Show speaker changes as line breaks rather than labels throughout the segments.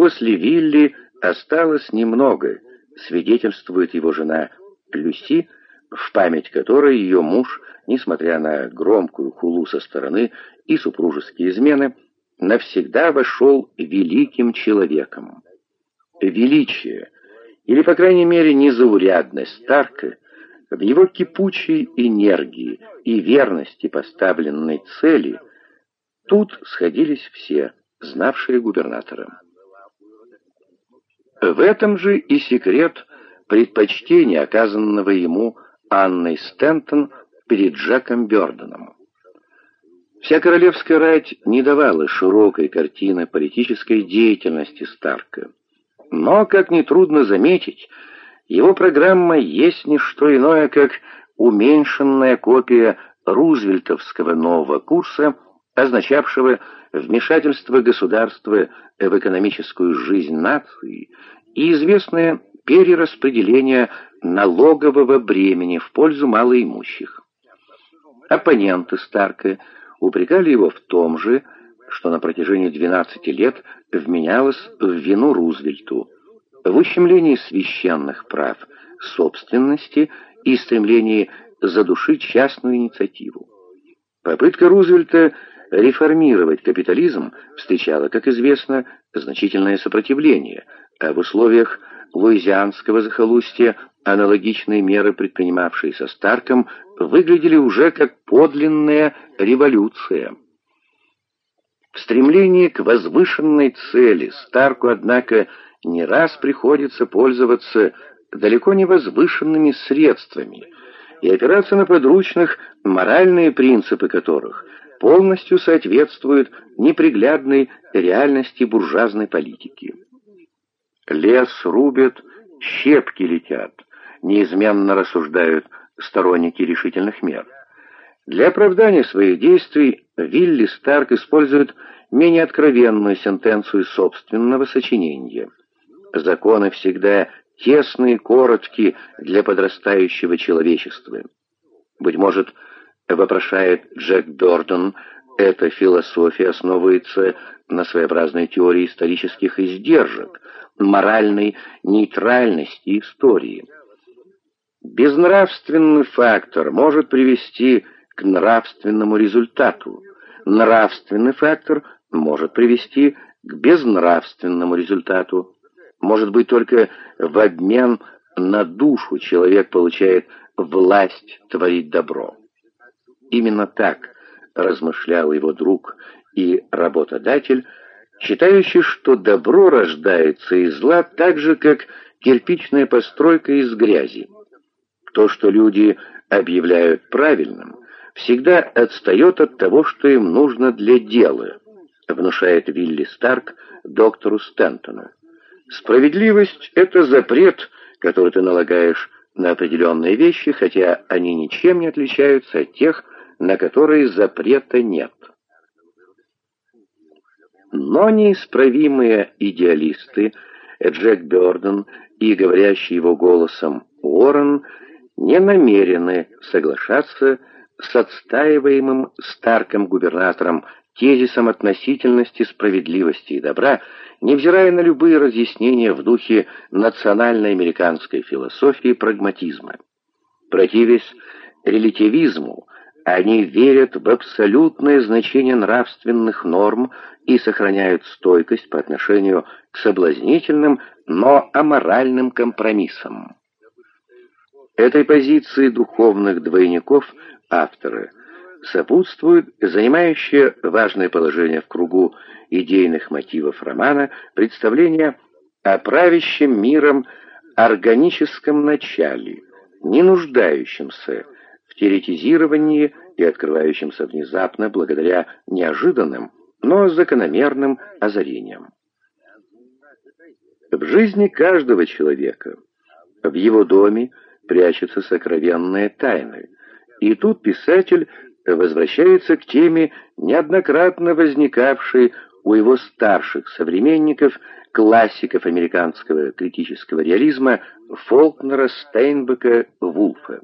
после Вилли осталось немного, свидетельствует его жена Люси, в память которой ее муж, несмотря на громкую хулу со стороны и супружеские измены, навсегда вошел великим человеком. Величие, или, по крайней мере, незаурядность Старка, в его кипучей энергии и верности поставленной цели, тут сходились все, знавшие губернатора. В этом же и секрет предпочтения, оказанного ему Анной Стентон перед Джеком Бёрденом. Вся королевская рать не давала широкой картины политической деятельности Старка. Но, как нетрудно заметить, его программа есть не что иное, как уменьшенная копия рузвельтовского нового курса, означавшего вмешательство государства в экономическую жизнь нации и известное перераспределение налогового бремени в пользу малоимущих. Оппоненты Старка упрекали его в том же, что на протяжении 12 лет вменялось в вину Рузвельту, в ущемлении священных прав, собственности и стремлении задушить частную инициативу. Попытка Рузвельта реформировать капитализм встречала, как известно, значительное сопротивление, а в условиях луизианского захолустья аналогичные меры, предпринимавшиеся Старком, выглядели уже как подлинная революция. В стремлении к возвышенной цели Старку, однако, не раз приходится пользоваться далеко не возвышенными средствами и опираться на подручных, моральные принципы которых полностью соответствуют неприглядной реальности буржуазной политики. Лес рубят, щепки летят, неизменно рассуждают сторонники решительных мер. Для оправдания своих действий Вилли Старк использует менее откровенную сентенцию собственного сочинения. Законы всегда тесные короткие для подрастающего человечества. Быть может, вопрошает Джек Бёрден, эта философия основывается на своеобразной теории исторических издержек, моральной нейтральности истории. Безнравственный фактор может привести к нравственному результату. Нравственный фактор может привести к безнравственному результату. Может быть, только в обмен на душу человек получает власть творить добро. Именно так размышлял его друг и работодатель, считающий, что добро рождается из зла так же, как кирпичная постройка из грязи. То, что люди объявляют правильным, всегда отстает от того, что им нужно для дела, внушает Вилли Старк доктору Стентону. Справедливость — это запрет, который ты налагаешь на определенные вещи, хотя они ничем не отличаются от тех, на которые запрета нет. Но неисправимые идеалисты Джек Бёрден и говорящий его голосом Уоррен не намерены соглашаться с отстаиваемым Старком губернатором тезисом относительности справедливости и добра, невзирая на любые разъяснения в духе национальной американской философии прагматизма. Противясь релятивизму, они верят в абсолютное значение нравственных норм и сохраняют стойкость по отношению к соблазнительным, но аморальным компромиссам. Этой позиции духовных двойников авторы сопутствует занимающее важное положение в кругу идейных мотивов романа представление о правящем миром органическом начале, не нуждающемся в теоретизировании и открывающемся внезапно благодаря неожиданным, но закономерным озарениям. В жизни каждого человека, в его доме, прячутся сокровенные тайны, и тут писатель возвращается к теме, неоднократно возникавшей у его старших современников, классиков американского критического реализма Фолкнера, Стейнбека, Вулфа.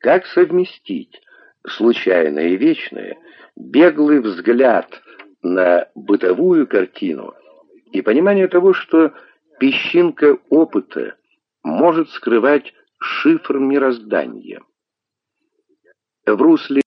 Как совместить случайное и вечное, беглый взгляд на бытовую картину и понимание того, что песчинка опыта может скрывать шифр мироздания. В русле